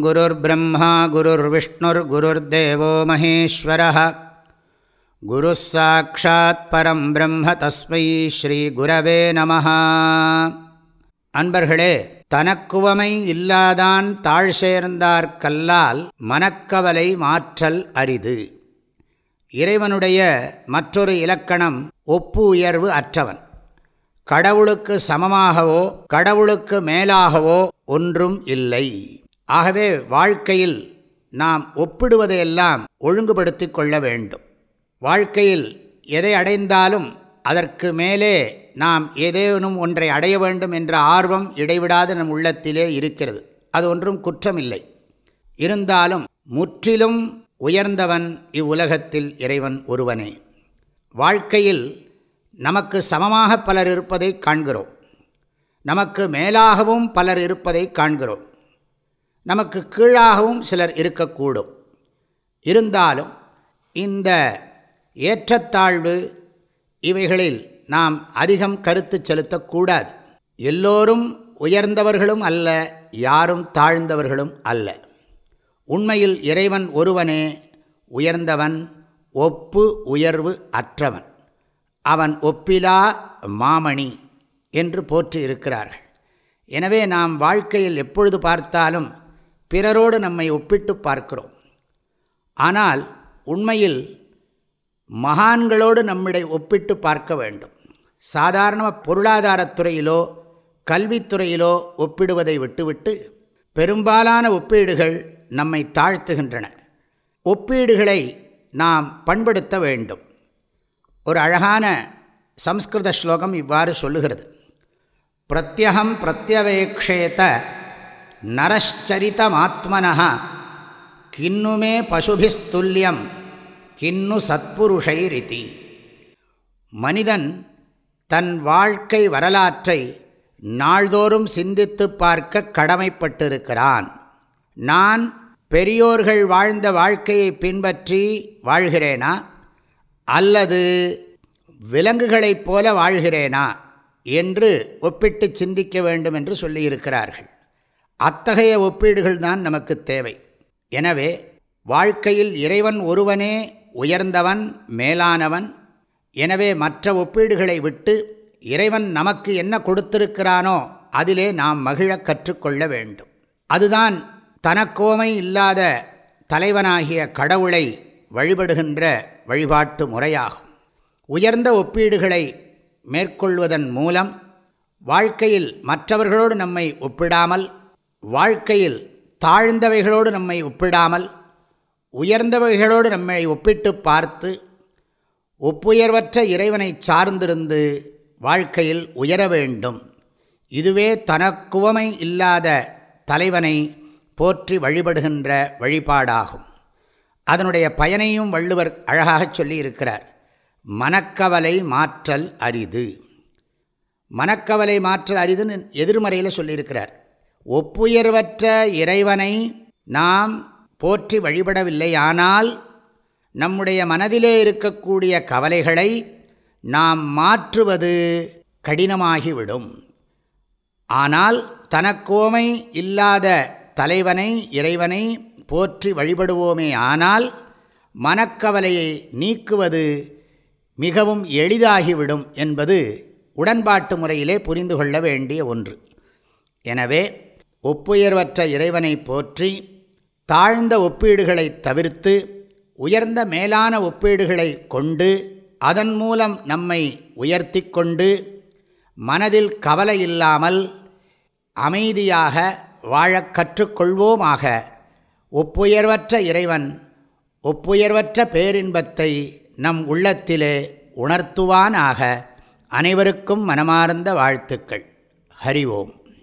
गुरुर्ब्रह्मा गुरुर्विष्णुर्गुरुर्देवो महेश्वरः गुरुः साक्षात् परं ब्रह्म तस्मै ஸ்ரீகுரவே நம அன்பர்களே தனக்குவமை இல்லாதான் தாழ் சேர்ந்தார்கல்லால் மனக்கவலை மாற்றல் அரிது இறைவனுடைய மற்றொரு இலக்கணம் ஒப்பு உயர்வு அற்றவன் கடவுளுக்கு சமமாகவோ கடவுளுக்கு மேலாகவோ ஒன்றும் இல்லை ஆகவே வாழ்க்கையில் நாம் ஒப்பிடுவதையெல்லாம் ஒழுங்குபடுத்தி கொள்ள வேண்டும். வாழ்க்கையில் எதை அடைந்தாலும் அதற்கு மேலே நாம் ஏதேனும் ஒன்றை அடைய வேண்டும் என்ற ஆர்வம் இடைவிடாத நம் உள்ளத்திலே இருக்கிறது. அது ஒன்றும் குற்றமில்லை. இருந்தாலும் முற்றிலும் உயர்ந்தவன் இவ்வுலகத்தில் இறைவன் ஒருவனே. வாழ்க்கையில் நமக்கு சமமாக பலர் இருப்பதை காண்கிறோம். நமக்கு மேலாகவும் பலர் இருப்பதை காண்கிறோம். நமக்கு கீழாகவும் சிலர் இருக்கக்கூடும். இருந்தாலும் இந்த ஏற்றத்தாழ்வு இவைகளில் நாம் அதிகம் கருத்து செலுத்தக்கூடாது. எல்லோரும் உயர்ந்தவர்களும் அல்ல யாரும் தாழ்ந்தவர்களும் அல்ல. உண்மையில் இறைவன் ஒருவனே உயர்ந்தவன் ஒப்பு உயர்வு அற்றவன். அவன் ஒப்பிலா மாமணி என்று போற்றி இருக்கிறார்கள். எனவே நாம் வாழ்க்கையில் எப்பொழுது பார்த்தாலும் பிறரோடு நம்மை ஒப்பிட்டு பார்க்கிறோம். ஆனால் உண்மையில் மகான்களோடு நம்மிடை ஒப்பிட்டு பார்க்க வேண்டும். சாதாரண பொருளாதாரத்துறையிலோ கல்வித்துறையிலோ ஒப்பிடுவதை விட்டுவிட்டு பெரும்பாலான ஒப்பீடுகள் நம்மை தாழ்த்துகின்றன. ஒப்பீடுகளை நாம் பண்படுத்த வேண்டும். ஒரு அழகான சம்ஸ்கிருத ஸ்லோகம் இவ்வாறு சொல்லுகிறது. பிரத்யகம் பிரத்யவேக்ஷேத நரச்சரிதமாத்மனா கிண்ணுமே பசுபிஸ்துல்யம் கிண்ணு சத்புருஷைரிதி. மனிதன் தன் வாழ்க்கை வரலாற்றை நாள்தோறும் சிந்தித்து பார்க்க கடமைப்பட்டிருக்கிறான். நான் பெரியோர்கள் வாழ்ந்த வாழ்க்கையை பின்பற்றி வாழ்கிறேனா? அல்லது விலங்குகளைப் போல வாழ்கிறேனா? என்று ஒப்பிட்டு சிந்திக்க வேண்டும் என்று சொல்லியிருக்கிறார்கள். அத்தகைய ஒப்பீடுகள் தான் நமக்கு தேவை. எனவே வாழ்க்கையில் இறைவன் ஒருவனே உயர்ந்தவன் மேலானவன். எனவே மற்ற ஒப்பீடுகளை விட்டு இறைவன் நமக்கு என்ன கொடுத்திருக்கிறானோ அதிலே நாம் மகிழ கற்றுக்கொள்ள வேண்டும். அதுதான் தனக்கோமை இல்லாத தலைவனாகிய கடவுளை வழிபடுகின்ற வழிபாட்டு முறையாகும். உயர்ந்த ஒப்பீடுகளை மேற்கொள்வதன் மூலம் வாழ்க்கையில் மற்றவர்களோடு நம்மை ஒப்பிடாமல் வாழ்க்கையில் தாழ்ந்தவைகளோடு நம்மை ஒப்பிடாமல் உயர்ந்தவைகளோடு நம்மை ஒப்பிட்டு பார்த்து ஒப்புயர்வற்ற இறைவனை சார்ந்திருந்து வாழ்க்கையில் உயர வேண்டும். இதுவே தனக்குவமை இல்லாத தலைவனை போற்றி வழிபடுகின்ற வழிபாடாகும். அதனுடைய பயனையும் வள்ளுவர் அழகாக சொல்லியிருக்கிறார். மனக்கவலை மாற்றல் அரிது. மனக்கவலை மாற்றல் அரிதுன்னு எதிர்மறையில் சொல்லியிருக்கிறார். ஒப்புயர்வற்ற இறைவனை நாம் போற்றி வழிபடவில்லை ஆனால் நம்முடைய மனதிலே இருக்கக்கூடிய கவலைகளை நாம் மாற்றுவது கடினமாகிவிடும். ஆனால் தனக்கோமை இல்லாத தலைவனை இறைவனை போற்றி வழிபடுவோமே ஆனால் மனக்கவலையை நீக்குவது மிகவும் எளிதாகிவிடும் என்பது உடன்பாட்டு முறையிலே புரிந்து கொள்ள வேண்டிய ஒன்று. எனவே ஒப்புயர்வற்ற இறைவனை போற்றி தாழ்ந்த ஒப்பீடுகளை தவிர்த்து உயர்ந்த மேலான ஒப்பீடுகளை கொண்டு அதன் மூலம் நம்மை உயர்த்தி கொண்டு மனதில் கவலை இல்லாமல் அமைதியாக வாழக் கற்றுக்கொள்வோமாக. ஒப்புயர்வற்ற இறைவன் ஒப்புயர்வற்ற பேரின்பத்தை நம் உள்ளத்திலே உணர்த்துவானாக. அனைவருக்கும் மனமார்ந்த வாழ்த்துக்கள். ஹரி ஓம்.